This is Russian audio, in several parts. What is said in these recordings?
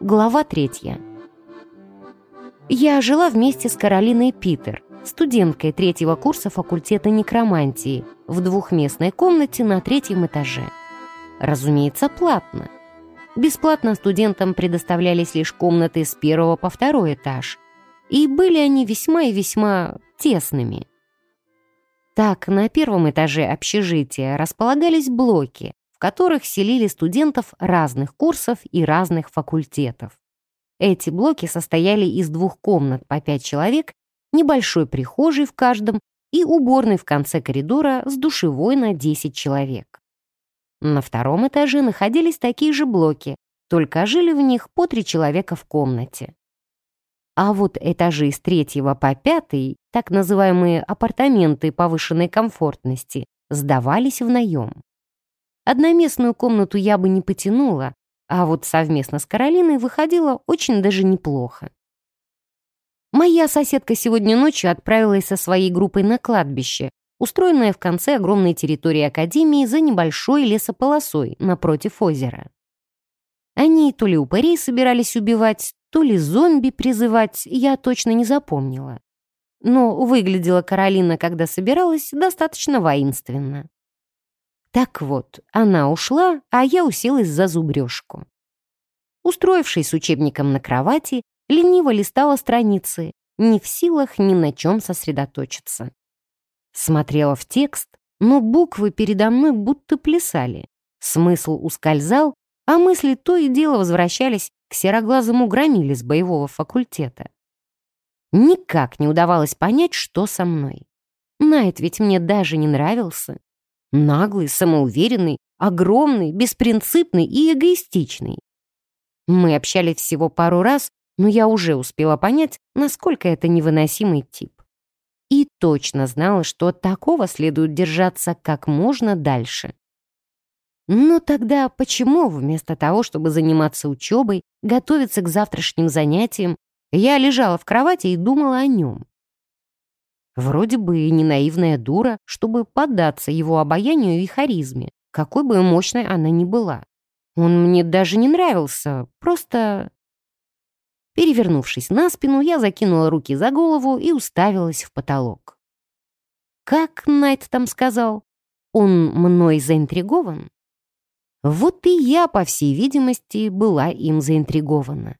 Глава третья. Я жила вместе с Каролиной Питер, студенткой третьего курса факультета некромантии, в двухместной комнате на третьем этаже. Разумеется, платно. Бесплатно студентам предоставлялись лишь комнаты с первого по второй этаж, и были они весьма и весьма тесными. Так, на первом этаже общежития располагались блоки, в которых селили студентов разных курсов и разных факультетов. Эти блоки состояли из двух комнат по пять человек, небольшой прихожей в каждом и уборной в конце коридора с душевой на 10 человек. На втором этаже находились такие же блоки, только жили в них по три человека в комнате. А вот этажи с третьего по пятый, так называемые апартаменты повышенной комфортности, сдавались в наем. Одноместную комнату я бы не потянула, а вот совместно с Каролиной выходило очень даже неплохо. Моя соседка сегодня ночью отправилась со своей группой на кладбище, устроенное в конце огромной территории Академии за небольшой лесополосой напротив озера. Они то ли упырей собирались убивать, то ли зомби призывать, я точно не запомнила. Но выглядела Каролина, когда собиралась, достаточно воинственно. Так вот, она ушла, а я уселась за зубрежку. Устроившись с учебником на кровати, лениво листала страницы, не в силах ни на чем сосредоточиться. Смотрела в текст, но буквы передо мной будто плясали. Смысл ускользал, а мысли то и дело возвращались к сероглазому громиле с боевого факультета. Никак не удавалось понять, что со мной. Найт ведь мне даже не нравился. Наглый, самоуверенный, огромный, беспринципный и эгоистичный. Мы общались всего пару раз, но я уже успела понять, насколько это невыносимый тип. И точно знала, что от такого следует держаться как можно дальше. Но тогда почему вместо того, чтобы заниматься учебой, готовиться к завтрашним занятиям, я лежала в кровати и думала о нем? Вроде бы и не наивная дура, чтобы поддаться его обаянию и харизме, какой бы мощной она ни была. Он мне даже не нравился, просто... Перевернувшись на спину, я закинула руки за голову и уставилась в потолок. Как Найт там сказал? Он мной заинтригован? Вот и я, по всей видимости, была им заинтригована.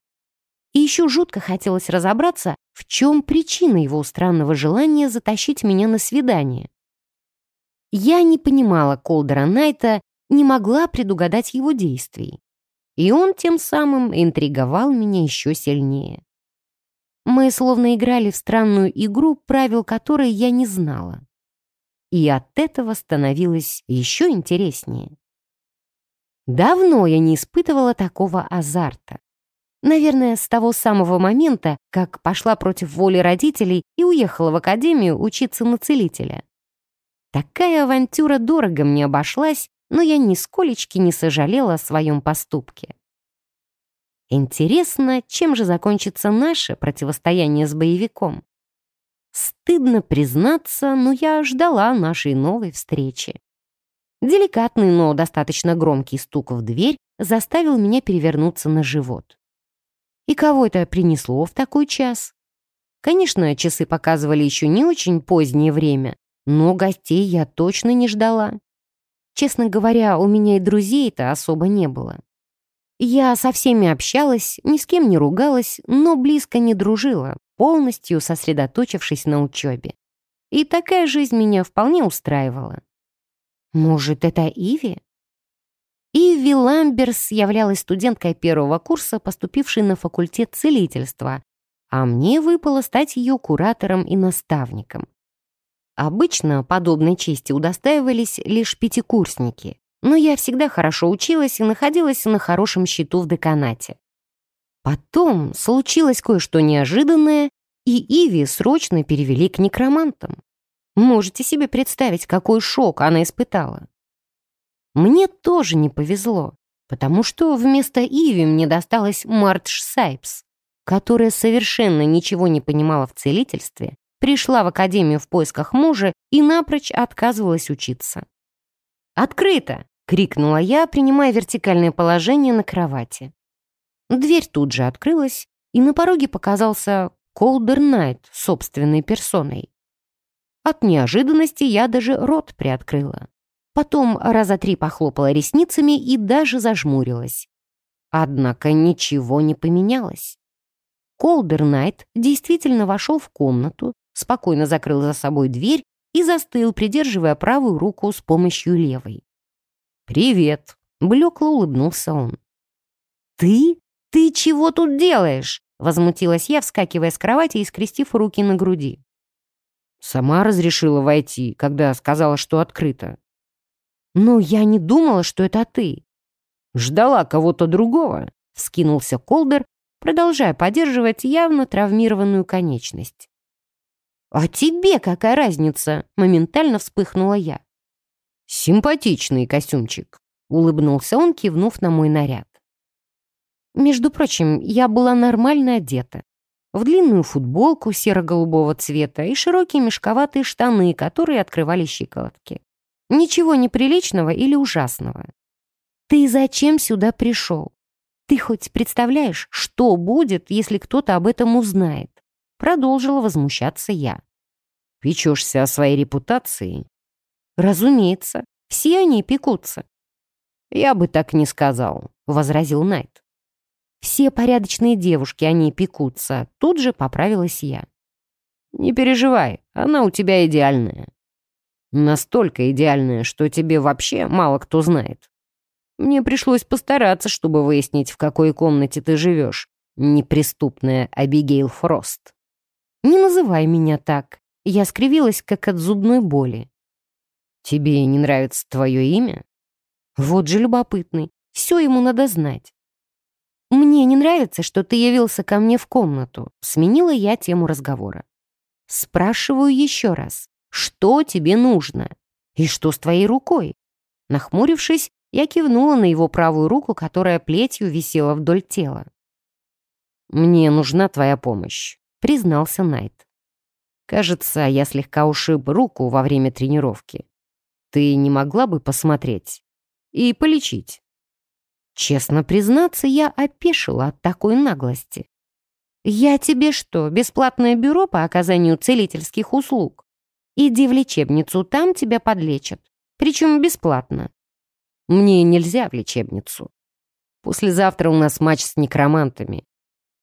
И еще жутко хотелось разобраться, в чем причина его странного желания затащить меня на свидание. Я не понимала Колдера Найта, не могла предугадать его действий. И он тем самым интриговал меня еще сильнее. Мы словно играли в странную игру, правил которой я не знала. И от этого становилось еще интереснее. Давно я не испытывала такого азарта. Наверное, с того самого момента, как пошла против воли родителей и уехала в академию учиться на целителя. Такая авантюра дорого мне обошлась, но я нисколечки не сожалела о своем поступке. Интересно, чем же закончится наше противостояние с боевиком? Стыдно признаться, но я ждала нашей новой встречи. Деликатный, но достаточно громкий стук в дверь заставил меня перевернуться на живот. И кого это принесло в такой час? Конечно, часы показывали еще не очень позднее время, но гостей я точно не ждала. Честно говоря, у меня и друзей-то особо не было. Я со всеми общалась, ни с кем не ругалась, но близко не дружила, полностью сосредоточившись на учебе. И такая жизнь меня вполне устраивала. Может, это Иви? Ивви Ламберс являлась студенткой первого курса, поступившей на факультет целительства, а мне выпало стать ее куратором и наставником. Обычно подобной чести удостаивались лишь пятикурсники, но я всегда хорошо училась и находилась на хорошем счету в деканате. Потом случилось кое-что неожиданное, и Иви срочно перевели к некромантам. Можете себе представить, какой шок она испытала. Мне тоже не повезло, потому что вместо Иви мне досталась Мартш Сайпс, которая совершенно ничего не понимала в целительстве, пришла в академию в поисках мужа и напрочь отказывалась учиться. «Открыто!» крикнула я, принимая вертикальное положение на кровати. Дверь тут же открылась, и на пороге показался Колдер Найт собственной персоной. От неожиданности я даже рот приоткрыла. Потом раза три похлопала ресницами и даже зажмурилась. Однако ничего не поменялось. Колдер Найт действительно вошел в комнату, спокойно закрыл за собой дверь и застыл, придерживая правую руку с помощью левой. «Привет!» — блекло улыбнулся он. «Ты? Ты чего тут делаешь?» — возмутилась я, вскакивая с кровати и скрестив руки на груди. «Сама разрешила войти, когда сказала, что открыто». «Но я не думала, что это ты». «Ждала кого-то другого», — вскинулся Колдер, продолжая поддерживать явно травмированную конечность. «А тебе какая разница?» — моментально вспыхнула я. «Симпатичный костюмчик», — улыбнулся он, кивнув на мой наряд. Между прочим, я была нормально одета. В длинную футболку серо-голубого цвета и широкие мешковатые штаны, которые открывали щиколотки. Ничего неприличного или ужасного. «Ты зачем сюда пришел? Ты хоть представляешь, что будет, если кто-то об этом узнает?» Продолжила возмущаться я. «Печешься о своей репутации?» «Разумеется, все они пекутся». «Я бы так не сказал», — возразил Найт. «Все порядочные девушки о ней пекутся», — тут же поправилась я. «Не переживай, она у тебя идеальная. Настолько идеальная, что тебе вообще мало кто знает. Мне пришлось постараться, чтобы выяснить, в какой комнате ты живешь, неприступная Абигейл Фрост». «Не называй меня так». Я скривилась, как от зубной боли. «Тебе не нравится твое имя?» «Вот же любопытный. Все ему надо знать». «Мне не нравится, что ты явился ко мне в комнату», — сменила я тему разговора. «Спрашиваю еще раз, что тебе нужно? И что с твоей рукой?» Нахмурившись, я кивнула на его правую руку, которая плетью висела вдоль тела. «Мне нужна твоя помощь признался Найт. «Кажется, я слегка ушиб руку во время тренировки. Ты не могла бы посмотреть и полечить?» Честно признаться, я опешила от такой наглости. «Я тебе что, бесплатное бюро по оказанию целительских услуг? Иди в лечебницу, там тебя подлечат. Причем бесплатно». «Мне нельзя в лечебницу. Послезавтра у нас матч с некромантами.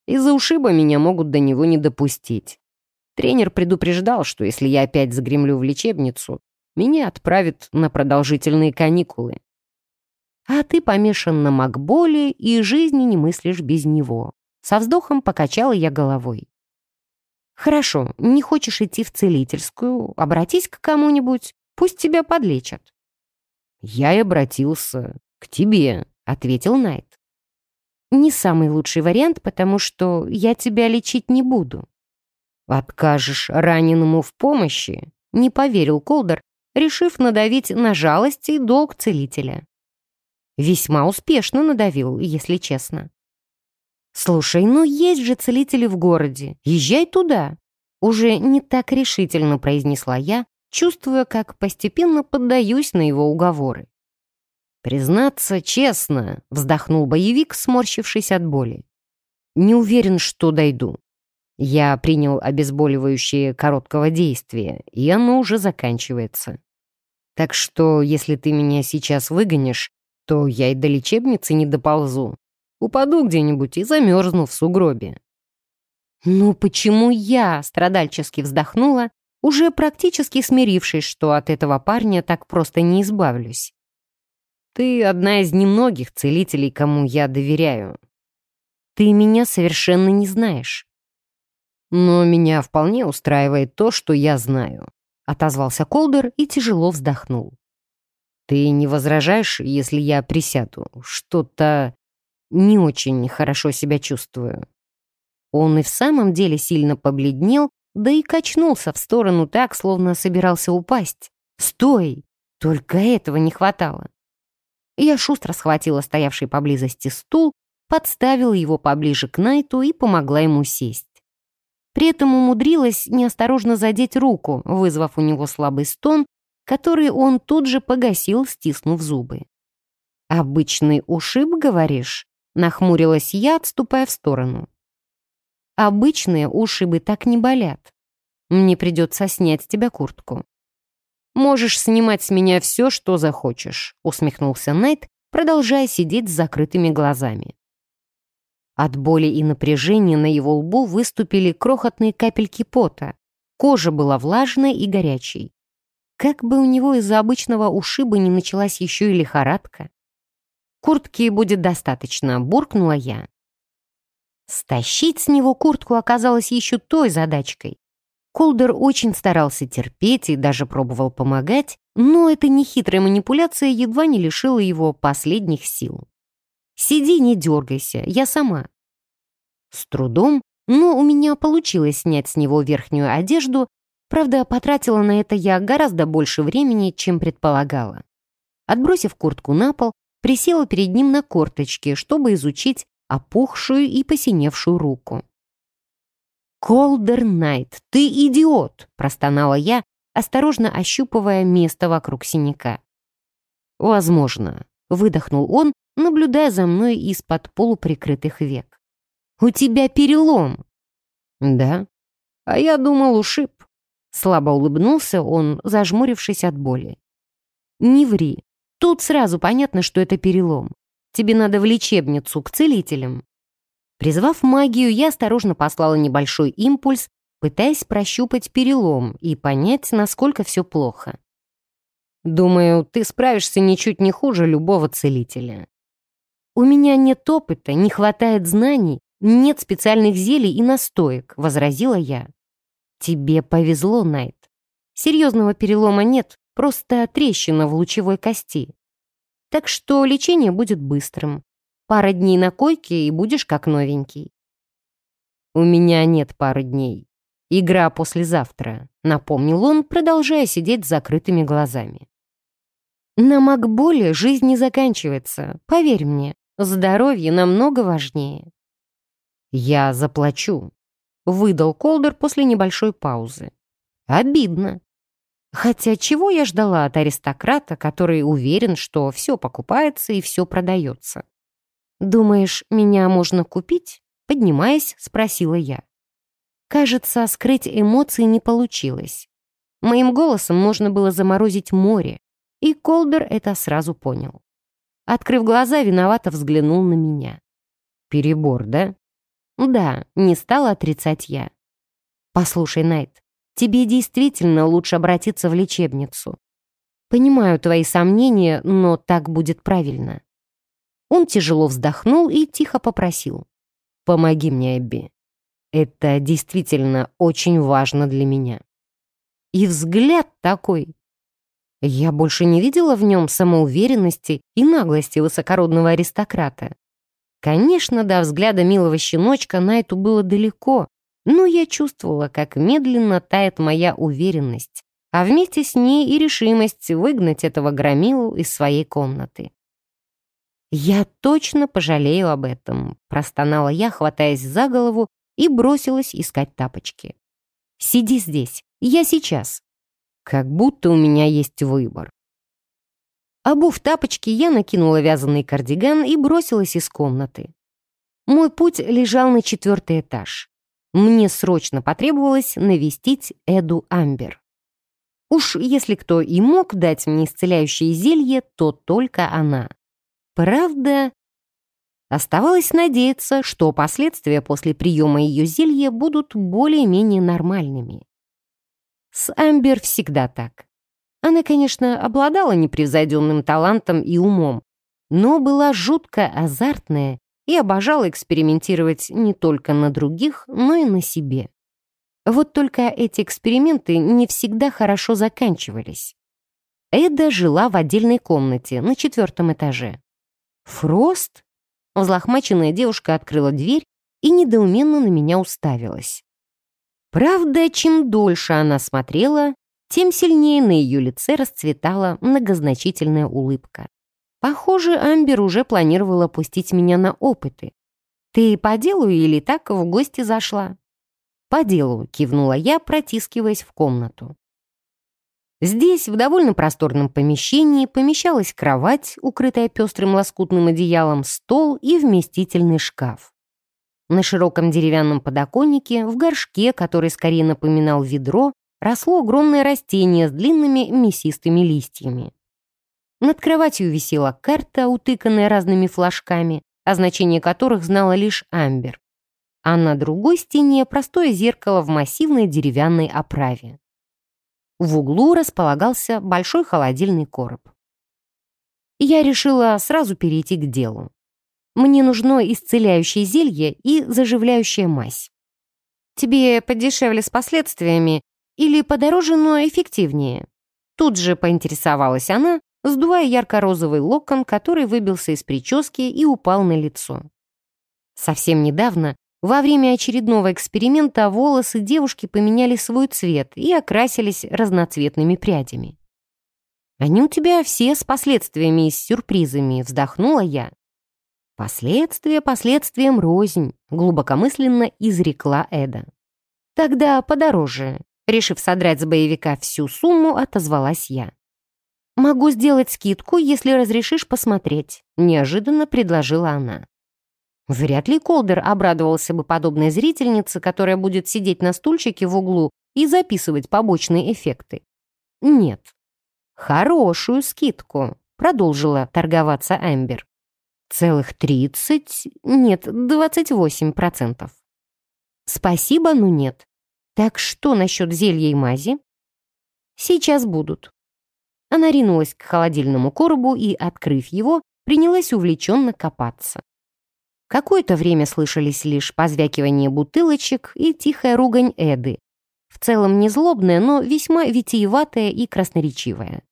Из-за ушиба меня могут до него не допустить. Тренер предупреждал, что если я опять загремлю в лечебницу, меня отправят на продолжительные каникулы. А ты помешан на Макболе и жизни не мыслишь без него. Со вздохом покачала я головой. Хорошо, не хочешь идти в целительскую, обратись к кому-нибудь, пусть тебя подлечат. Я и обратился к тебе, ответил Найт не самый лучший вариант, потому что я тебя лечить не буду». «Откажешь раненому в помощи?» — не поверил Колдер, решив надавить на жалость и долг целителя. Весьма успешно надавил, если честно. «Слушай, ну есть же целители в городе, езжай туда!» Уже не так решительно произнесла я, чувствуя, как постепенно поддаюсь на его уговоры. «Признаться честно», — вздохнул боевик, сморщившись от боли. «Не уверен, что дойду. Я принял обезболивающее короткого действия, и оно уже заканчивается. Так что, если ты меня сейчас выгонишь, то я и до лечебницы не доползу. Упаду где-нибудь и замерзну в сугробе». «Ну почему я?» — страдальчески вздохнула, уже практически смирившись, что от этого парня так просто не избавлюсь. Ты одна из немногих целителей, кому я доверяю. Ты меня совершенно не знаешь. Но меня вполне устраивает то, что я знаю. Отозвался Колдер и тяжело вздохнул. Ты не возражаешь, если я присяду? Что-то не очень хорошо себя чувствую. Он и в самом деле сильно побледнел, да и качнулся в сторону так, словно собирался упасть. «Стой!» Только этого не хватало. Я шустро схватила стоявший поблизости стул, подставила его поближе к Найту и помогла ему сесть. При этом умудрилась неосторожно задеть руку, вызвав у него слабый стон, который он тут же погасил, стиснув зубы. «Обычный ушиб, говоришь?» — нахмурилась я, отступая в сторону. «Обычные ушибы так не болят. Мне придется снять с тебя куртку». «Можешь снимать с меня все, что захочешь», — усмехнулся Найт, продолжая сидеть с закрытыми глазами. От боли и напряжения на его лбу выступили крохотные капельки пота. Кожа была влажной и горячей. Как бы у него из-за обычного ушиба не началась еще и лихорадка. «Куртки будет достаточно», — буркнула я. Стащить с него куртку оказалось еще той задачкой. Колдер очень старался терпеть и даже пробовал помогать, но эта нехитрая манипуляция едва не лишила его последних сил. «Сиди, не дергайся, я сама». С трудом, но у меня получилось снять с него верхнюю одежду, правда, потратила на это я гораздо больше времени, чем предполагала. Отбросив куртку на пол, присела перед ним на корточки, чтобы изучить опухшую и посиневшую руку. «Колдер Найт, ты идиот!» — простонала я, осторожно ощупывая место вокруг синяка. «Возможно», — выдохнул он, наблюдая за мной из-под полуприкрытых век. «У тебя перелом!» «Да? А я думал, ушиб». Слабо улыбнулся он, зажмурившись от боли. «Не ври. Тут сразу понятно, что это перелом. Тебе надо в лечебницу, к целителям. Призвав магию, я осторожно послала небольшой импульс, пытаясь прощупать перелом и понять, насколько все плохо. «Думаю, ты справишься ничуть не хуже любого целителя». «У меня нет опыта, не хватает знаний, нет специальных зелий и настоек», — возразила я. «Тебе повезло, Найт. Серьезного перелома нет, просто трещина в лучевой кости. Так что лечение будет быстрым. Пара дней на койке, и будешь как новенький». «У меня нет пары дней. Игра послезавтра», — напомнил он, продолжая сидеть с закрытыми глазами. «На Макболе жизнь не заканчивается, поверь мне. Здоровье намного важнее». «Я заплачу», — выдал Колдер после небольшой паузы. «Обидно. Хотя чего я ждала от аристократа, который уверен, что все покупается и все продается? «Думаешь, меня можно купить?» Поднимаясь, спросила я. Кажется, скрыть эмоции не получилось. Моим голосом можно было заморозить море, и Колдер это сразу понял. Открыв глаза, виновато взглянул на меня. «Перебор, да?» «Да, не стала отрицать я. Послушай, Найт, тебе действительно лучше обратиться в лечебницу. Понимаю твои сомнения, но так будет правильно. Он тяжело вздохнул и тихо попросил. «Помоги мне, Эбби. Это действительно очень важно для меня». И взгляд такой. Я больше не видела в нем самоуверенности и наглости высокородного аристократа. Конечно, до взгляда милого щеночка Найту было далеко, но я чувствовала, как медленно тает моя уверенность, а вместе с ней и решимость выгнать этого громилу из своей комнаты. «Я точно пожалею об этом», — простонала я, хватаясь за голову, и бросилась искать тапочки. «Сиди здесь, я сейчас». Как будто у меня есть выбор. Обув тапочки, я накинула вязаный кардиган и бросилась из комнаты. Мой путь лежал на четвертый этаж. Мне срочно потребовалось навестить Эду Амбер. Уж если кто и мог дать мне исцеляющее зелье, то только она. Правда, оставалось надеяться, что последствия после приема ее зелья будут более-менее нормальными. С Амбер всегда так. Она, конечно, обладала непревзойденным талантом и умом, но была жутко азартная и обожала экспериментировать не только на других, но и на себе. Вот только эти эксперименты не всегда хорошо заканчивались. Эда жила в отдельной комнате на четвертом этаже. «Фрост?» Взлохмаченная девушка открыла дверь и недоуменно на меня уставилась. Правда, чем дольше она смотрела, тем сильнее на ее лице расцветала многозначительная улыбка. Похоже, Амбер уже планировала пустить меня на опыты. «Ты по делу или так в гости зашла?» «По делу», — кивнула я, протискиваясь в комнату. Здесь, в довольно просторном помещении, помещалась кровать, укрытая пестрым лоскутным одеялом, стол и вместительный шкаф. На широком деревянном подоконнике, в горшке, который скорее напоминал ведро, росло огромное растение с длинными мясистыми листьями. Над кроватью висела карта, утыканная разными флажками, о значении которых знала лишь Амбер. А на другой стене простое зеркало в массивной деревянной оправе. В углу располагался большой холодильный короб. Я решила сразу перейти к делу. Мне нужно исцеляющее зелье и заживляющая мазь. Тебе подешевле с последствиями или подороже, но эффективнее? Тут же поинтересовалась она, сдувая ярко-розовый локон, который выбился из прически и упал на лицо. Совсем недавно, во время очередного эксперимента, волосы девушки поменяли свой цвет и окрасились разноцветными прядями. «Они у тебя все с последствиями и с сюрпризами», — вздохнула я. «Последствия последствиям рознь», — глубокомысленно изрекла Эда. «Тогда подороже», — решив содрать с боевика всю сумму, отозвалась я. «Могу сделать скидку, если разрешишь посмотреть», — неожиданно предложила она. Вряд ли Колдер обрадовался бы подобной зрительнице, которая будет сидеть на стульчике в углу и записывать побочные эффекты. «Нет». «Хорошую скидку», — продолжила торговаться Эмбер. «Целых тридцать... нет, двадцать восемь процентов». «Спасибо, но нет. Так что насчет зелья и мази?» «Сейчас будут. Она ринулась к холодильному коробу и, открыв его, принялась увлеченно копаться. Какое-то время слышались лишь позвякивание бутылочек и тихая ругань Эды. В целом не злобная, но весьма витиеватая и красноречивая.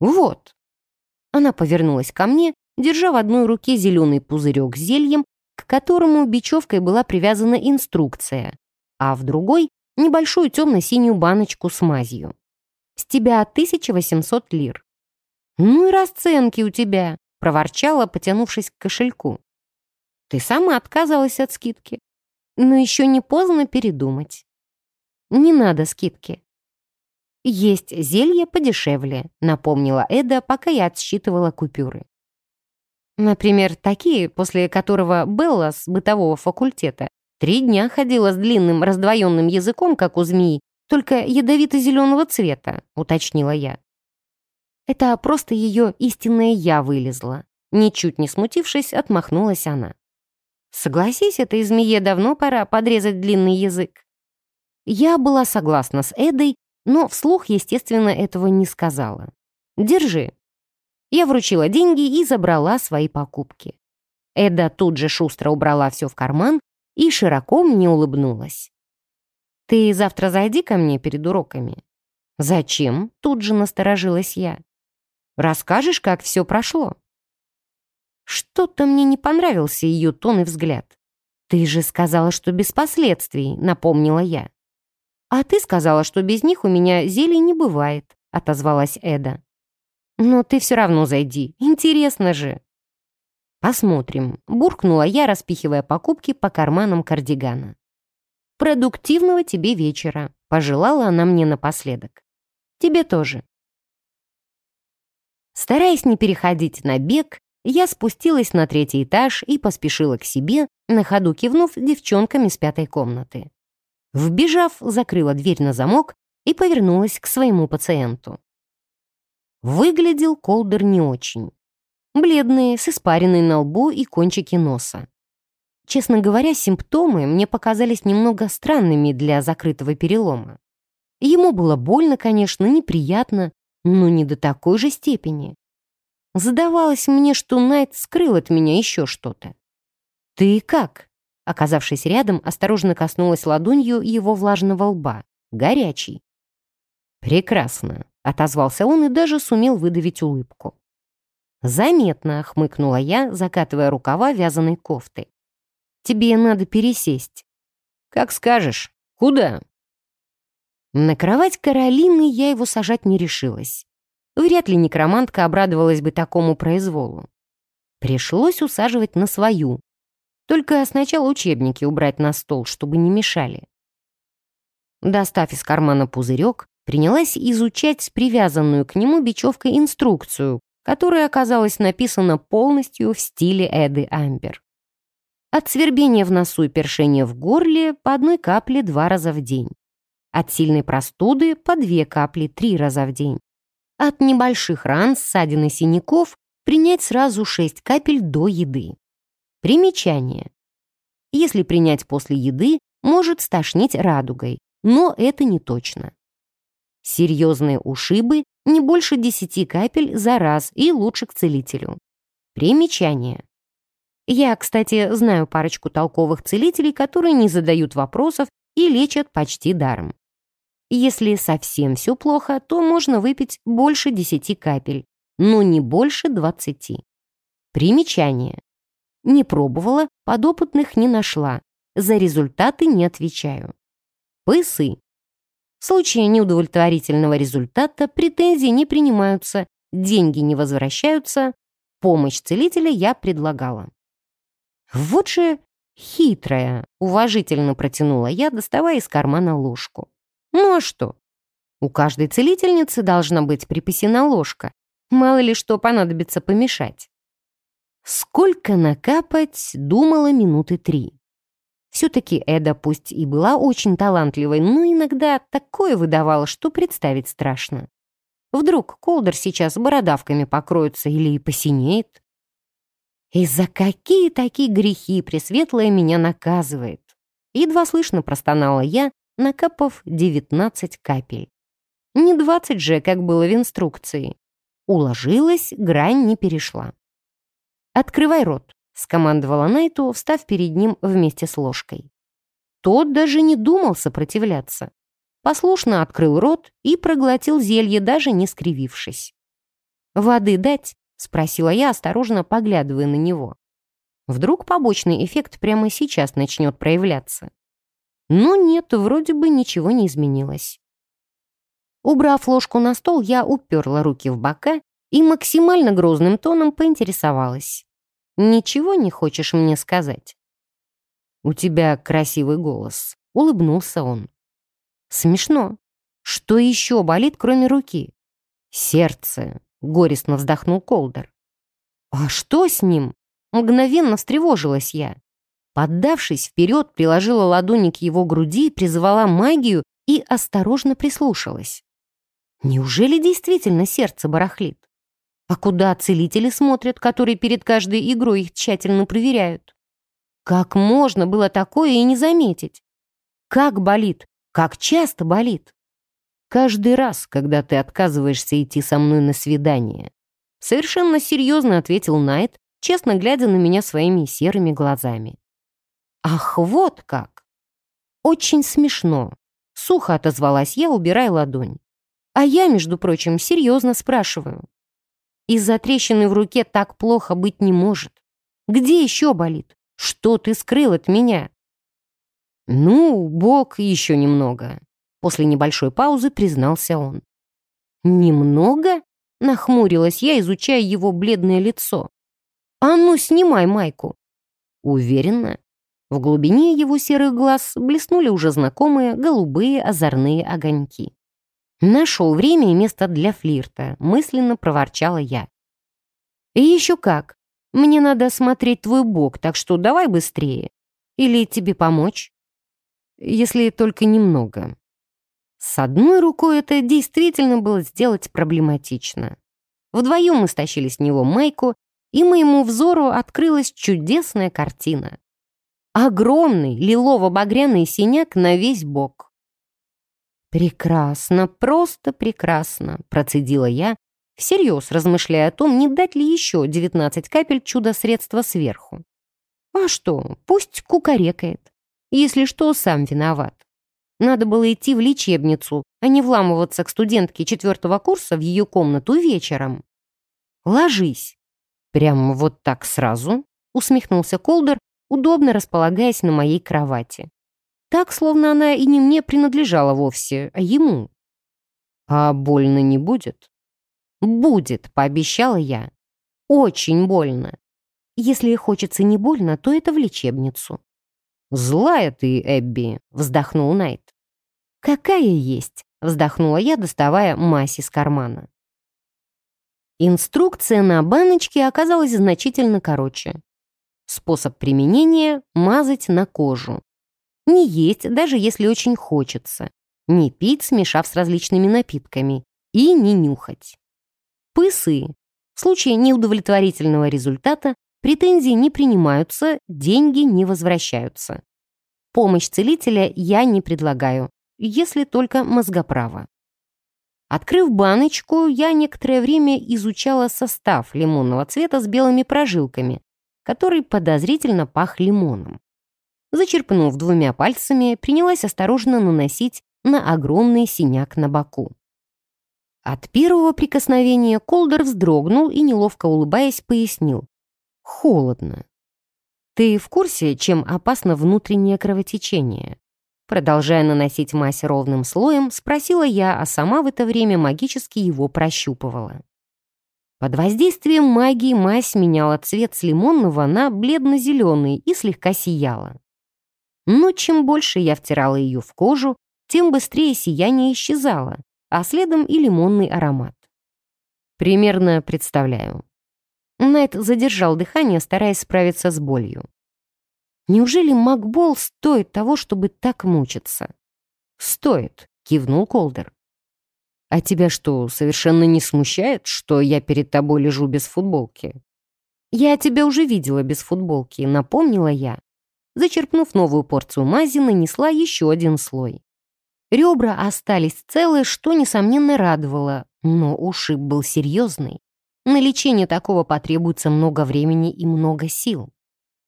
«Вот!» Она повернулась ко мне, держа в одной руке зеленый пузырек с зельем, к которому бечевкой была привязана инструкция, а в другой — небольшую темно-синюю баночку с мазью. С тебя 1800 лир». «Ну и расценки у тебя», — проворчала, потянувшись к кошельку. «Ты сама отказалась от скидки. Но еще не поздно передумать». «Не надо скидки». «Есть зелье подешевле», — напомнила Эда, пока я отсчитывала купюры. Например, такие, после которого Белла с бытового факультета три дня ходила с длинным раздвоенным языком, как у змеи, только ядовито-зеленого цвета», — уточнила я. Это просто ее истинное «я» вылезло. Ничуть не смутившись, отмахнулась она. «Согласись, этой змее давно пора подрезать длинный язык». Я была согласна с Эдой, но вслух, естественно, этого не сказала. «Держи». Я вручила деньги и забрала свои покупки. Эда тут же шустро убрала все в карман и широко мне улыбнулась. «Ты завтра зайди ко мне перед уроками». «Зачем?» — тут же насторожилась я. «Расскажешь, как все прошло?» Что-то мне не понравился ее тон и взгляд. «Ты же сказала, что без последствий», — напомнила я. «А ты сказала, что без них у меня зелий не бывает», — отозвалась Эда. «Но ты все равно зайди, интересно же». «Посмотрим», — буркнула я, распихивая покупки по карманам кардигана. «Продуктивного тебе вечера», — пожелала она мне напоследок. «Тебе тоже». Стараясь не переходить на бег, я спустилась на третий этаж и поспешила к себе, на ходу кивнув девчонками с пятой комнаты. Вбежав, закрыла дверь на замок и повернулась к своему пациенту. Выглядел Колдер не очень. Бледный, с испариной на лбу и кончики носа. Честно говоря, симптомы мне показались немного странными для закрытого перелома. Ему было больно, конечно, неприятно, но не до такой же степени. Задавалось мне, что Найт скрыл от меня еще что-то. «Ты как?» Оказавшись рядом, осторожно коснулась ладонью его влажного лба. Горячий. «Прекрасно», — отозвался он и даже сумел выдавить улыбку. «Заметно», — хмыкнула я, закатывая рукава вязаной кофты. Тебе надо пересесть». «Как скажешь. Куда?» На кровать Каролины я его сажать не решилась. Вряд ли некромантка обрадовалась бы такому произволу. Пришлось усаживать на свою. Только сначала учебники убрать на стол, чтобы не мешали. Достав из кармана пузырек, принялась изучать привязанную к нему бечевкой инструкцию, которая оказалась написана полностью в стиле Эды Амбер. От свербения в носу и першения в горле по одной капле два раза в день. От сильной простуды по две капли три раза в день. От небольших ран, ссадин и синяков принять сразу шесть капель до еды. Примечание. Если принять после еды, может стошнить радугой, но это не точно. Серьезные ушибы не больше 10 капель за раз и лучше к целителю. Примечание. Я, кстати, знаю парочку толковых целителей, которые не задают вопросов и лечат почти даром. Если совсем все плохо, то можно выпить больше 10 капель, но не больше 20. Примечание. Не пробовала, подопытных не нашла. За результаты не отвечаю. Пысы. В случае неудовлетворительного результата претензии не принимаются, деньги не возвращаются, помощь целителя я предлагала. Вот же хитрая, уважительно протянула я, доставая из кармана ложку. Ну а что? У каждой целительницы должна быть припасена ложка. Мало ли что понадобится помешать. Сколько накапать, думала минуты три. Все-таки Эда пусть и была очень талантливой, но иногда такое выдавала, что представить страшно. Вдруг Колдер сейчас бородавками покроется или посинеет? И за какие такие грехи Пресветлая меня наказывает? Едва слышно простонала я, накапав 19 капель. Не 20 же, как было в инструкции. Уложилась, грань не перешла. «Открывай рот», — скомандовала Найту, встав перед ним вместе с ложкой. Тот даже не думал сопротивляться. Послушно открыл рот и проглотил зелье, даже не скривившись. «Воды дать?» — спросила я, осторожно поглядывая на него. Вдруг побочный эффект прямо сейчас начнет проявляться. Но нет, вроде бы ничего не изменилось. Убрав ложку на стол, я уперла руки в бока и максимально грозным тоном поинтересовалась. «Ничего не хочешь мне сказать?» «У тебя красивый голос», — улыбнулся он. «Смешно. Что еще болит, кроме руки?» «Сердце», — горестно вздохнул Колдер. «А что с ним?» Мгновенно встревожилась я. Поддавшись вперед, приложила ладони к его груди, призвала магию и осторожно прислушалась. Неужели действительно сердце барахлит? А куда целители смотрят, которые перед каждой игрой их тщательно проверяют? Как можно было такое и не заметить? Как болит? Как часто болит? Каждый раз, когда ты отказываешься идти со мной на свидание. Совершенно серьезно ответил Найт, честно глядя на меня своими серыми глазами. «Ах, вот как!» «Очень смешно», — сухо отозвалась я, убирая ладонь. «А я, между прочим, серьезно спрашиваю. Из-за трещины в руке так плохо быть не может. Где еще болит? Что ты скрыл от меня?» «Ну, Бог еще немного», — после небольшой паузы признался он. «Немного?» — нахмурилась я, изучая его бледное лицо. «А ну, снимай майку!» «Уверена?» В глубине его серых глаз блеснули уже знакомые голубые озорные огоньки. «Нашел время и место для флирта», — мысленно проворчала я. «И еще как. Мне надо осмотреть твой бок, так что давай быстрее. Или тебе помочь?» «Если только немного». С одной рукой это действительно было сделать проблематично. Вдвоем мы стащили с него майку, и моему взору открылась чудесная картина. Огромный лилово-багряный синяк на весь бок. «Прекрасно, просто прекрасно», — процедила я, всерьез размышляя о том, не дать ли еще 19 капель чудо-средства сверху. А что, пусть кукарекает. Если что, сам виноват. Надо было идти в лечебницу, а не вламываться к студентке четвертого курса в ее комнату вечером. «Ложись». «Прямо вот так сразу?» — усмехнулся Колдер, удобно располагаясь на моей кровати. Так, словно она и не мне принадлежала вовсе, а ему. «А больно не будет?» «Будет», — пообещала я. «Очень больно. Если хочется не больно, то это в лечебницу». «Злая ты, Эбби», — вздохнул Найт. «Какая есть», вздохнула я, доставая мазь из кармана. Инструкция на баночке оказалась значительно короче. Способ применения – мазать на кожу. Не есть, даже если очень хочется. Не пить, смешав с различными напитками. И не нюхать. Пысы. В случае неудовлетворительного результата претензии не принимаются, деньги не возвращаются. Помощь целителя я не предлагаю, если только мозгоправо. Открыв баночку, я некоторое время изучала состав лимонного цвета с белыми прожилками, который подозрительно пах лимоном. Зачерпнув двумя пальцами, принялась осторожно наносить на огромный синяк на боку. От первого прикосновения Колдер вздрогнул и, неловко улыбаясь, пояснил. «Холодно. Ты в курсе, чем опасно внутреннее кровотечение?» Продолжая наносить мазь ровным слоем, спросила я, а сама в это время магически его прощупывала. Под воздействием магии мазь меняла цвет с лимонного на бледно-зеленый и слегка сияла. Но чем больше я втирала ее в кожу, тем быстрее сияние исчезало, а следом и лимонный аромат. Примерно представляю. Найт задержал дыхание, стараясь справиться с болью. Неужели Макбол стоит того, чтобы так мучиться? Стоит, кивнул Колдер. А тебя что, совершенно не смущает, что я перед тобой лежу без футболки? Я тебя уже видела без футболки, напомнила я. Зачерпнув новую порцию мази, нанесла еще один слой. Ребра остались целы, что, несомненно, радовало, но ушиб был серьезный. На лечение такого потребуется много времени и много сил.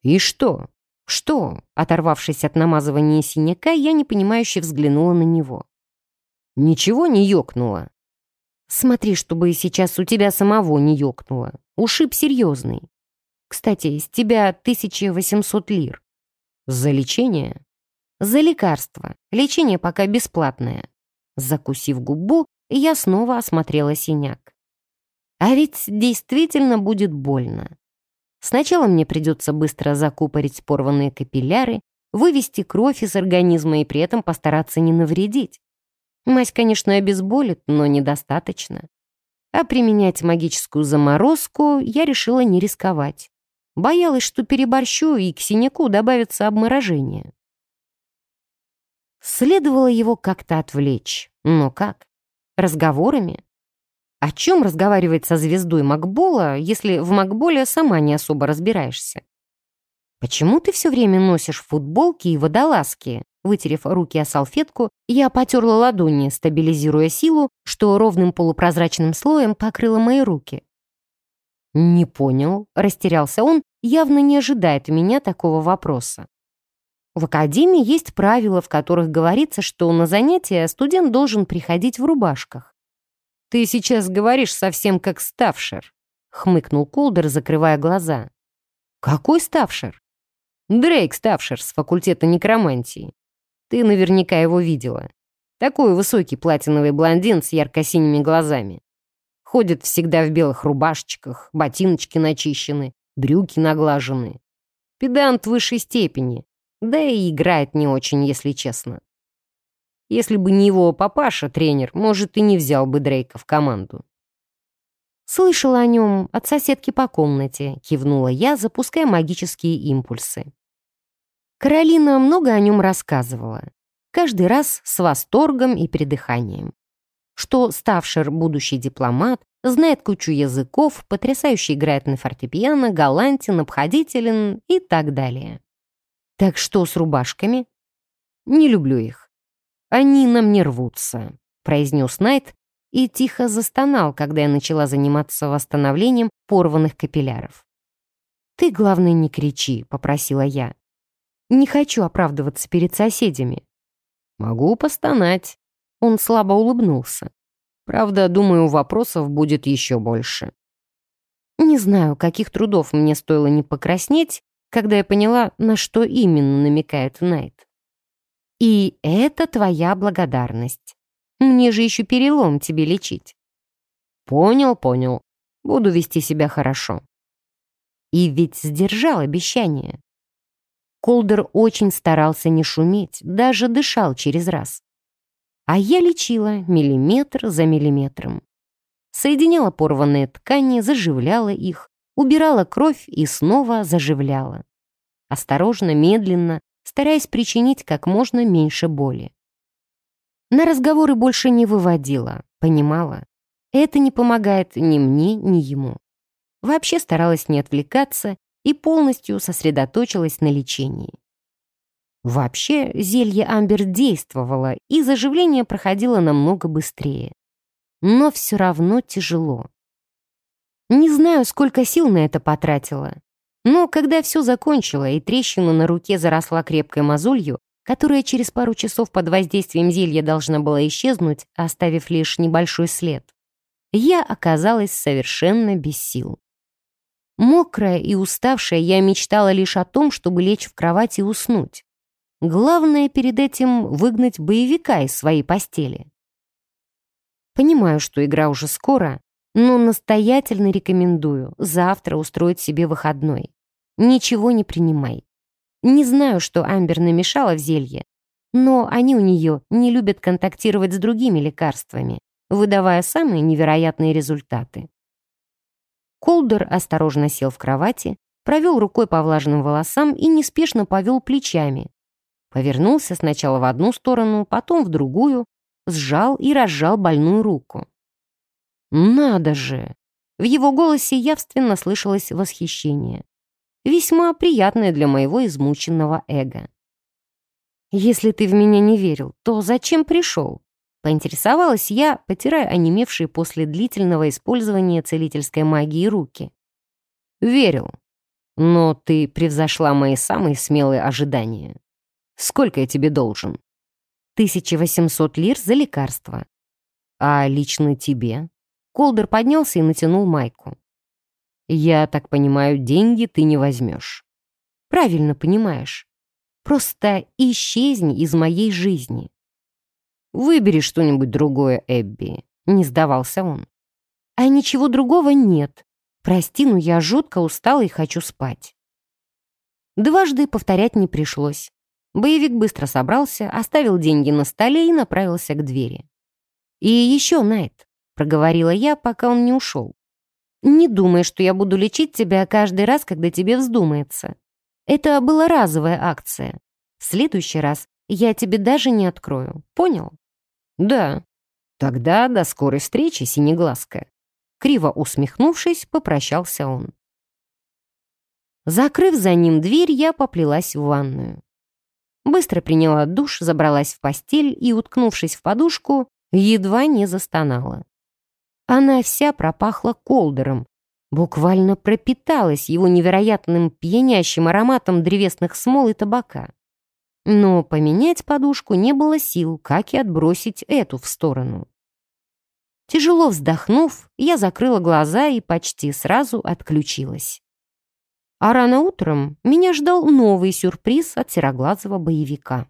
«И что? «Что?» Оторвавшись от намазывания синяка, я непонимающе взглянула на него. «Ничего не ёкнуло?» «Смотри, чтобы сейчас у тебя самого не ёкнуло. Ушиб серьезный. Кстати, с тебя 1800 лир. За лечение?» «За лекарство. Лечение пока бесплатное». Закусив губу, я снова осмотрела синяк. А ведь действительно будет больно. Сначала мне придется быстро закупорить порванные капилляры, вывести кровь из организма и при этом постараться не навредить. Мазь, конечно, обезболит, но недостаточно. А применять магическую заморозку я решила не рисковать. Боялась, что переборщу, и к синяку добавится обморожение. Следовало его как-то отвлечь. Но как? Разговорами? О чем разговаривать со звездой Макбола, если в Макболе сама не особо разбираешься? «Почему ты все время носишь футболки и водолазки?» Вытерев руки о салфетку, я потерла ладони, стабилизируя силу, что ровным полупрозрачным слоем покрыло мои руки. «Не понял», — растерялся он, явно не ожидает меня такого вопроса. В академии есть правила, в которых говорится, что на занятия студент должен приходить в рубашках. «Ты сейчас говоришь совсем как Ставшер», — хмыкнул Колдер, закрывая глаза. «Какой Ставшер?» «Дрейк Ставшер с факультета некромантии. Ты наверняка его видела. Такой высокий платиновый блондин с ярко-синими глазами. Ходит всегда в белых рубашечках, ботиночки начищены, брюки наглажены. Педант высшей степени, да и играет не очень, если честно. Если бы не его папаша, тренер, может, и не взял бы Дрейка в команду. «Слышала о нем от соседки по комнате», — кивнула я, запуская магические импульсы. Каролина много о нем рассказывала. Каждый раз с восторгом и придыханием. Что Ставшер, будущий дипломат, знает кучу языков, потрясающе играет на фортепиано, галантен, обходителен и так далее. Так что с рубашками? Не люблю их. «Они на мне рвутся», — произнес Найт и тихо застонал, когда я начала заниматься восстановлением порванных капилляров. «Ты, главное, не кричи», — попросила я. «Не хочу оправдываться перед соседями». «Могу постонать». Он слабо улыбнулся. «Правда, думаю, вопросов будет еще больше». Не знаю, каких трудов мне стоило не покраснеть, когда я поняла, на что именно намекает Найт. И это твоя благодарность. Мне же еще перелом тебе лечить. Понял, понял. Буду вести себя хорошо. И ведь сдержал обещание. Колдер очень старался не шуметь, даже дышал через раз. А я лечила миллиметр за миллиметром. Соединяла порванные ткани, заживляла их, убирала кровь и снова заживляла. Осторожно, медленно, стараясь причинить как можно меньше боли. На разговоры больше не выводила, понимала. Это не помогает ни мне, ни ему. Вообще старалась не отвлекаться и полностью сосредоточилась на лечении. Вообще, зелье Амбер действовало, и заживление проходило намного быстрее. Но все равно тяжело. Не знаю, сколько сил на это потратила. Но когда все закончила и трещина на руке заросла крепкой мозолью, которая через пару часов под воздействием зелья должна была исчезнуть, оставив лишь небольшой след, я оказалась совершенно без сил. Мокрая и уставшая, я мечтала лишь о том, чтобы лечь в кровать и уснуть. Главное перед этим выгнать боевика из своей постели. Понимаю, что игра уже скоро, но настоятельно рекомендую завтра устроить себе выходной. Ничего не принимай. Не знаю, что Амбер намешала в зелье, но они у нее не любят контактировать с другими лекарствами, выдавая самые невероятные результаты. Колдер осторожно сел в кровати, провел рукой по влажным волосам и неспешно повел плечами, Повернулся сначала в одну сторону, потом в другую, сжал и разжал больную руку. «Надо же!» В его голосе явственно слышалось восхищение. Весьма приятное для моего измученного эго. «Если ты в меня не верил, то зачем пришел?» Поинтересовалась я, потирая онемевшие после длительного использования целительской магии руки. «Верил. Но ты превзошла мои самые смелые ожидания. Сколько я тебе должен?» «1800 лир за лекарство». «А лично тебе?» Колдер поднялся и натянул майку. «Я так понимаю, деньги ты не возьмешь». «Правильно понимаешь. Просто исчезни из моей жизни». «Выбери что-нибудь другое, Эбби», — не сдавался он. «А ничего другого нет. Прости, но я жутко устала и хочу спать». Дважды повторять не пришлось. Боевик быстро собрался, оставил деньги на столе и направился к двери. «И еще, Найт», — проговорила я, пока он не ушел. «Не думай, что я буду лечить тебя каждый раз, когда тебе вздумается. Это была разовая акция. В следующий раз я тебе даже не открою. Понял?» «Да». «Тогда до скорой встречи, Синеглазка». Криво усмехнувшись, попрощался он. Закрыв за ним дверь, я поплелась в ванную. Быстро приняла душ, забралась в постель и, уткнувшись в подушку, едва не застонала. Она вся пропахла колдером, буквально пропиталась его невероятным пьянящим ароматом древесных смол и табака. Но поменять подушку не было сил, как и отбросить эту в сторону. Тяжело вздохнув, я закрыла глаза и почти сразу отключилась. А рано утром меня ждал новый сюрприз от сероглазого боевика.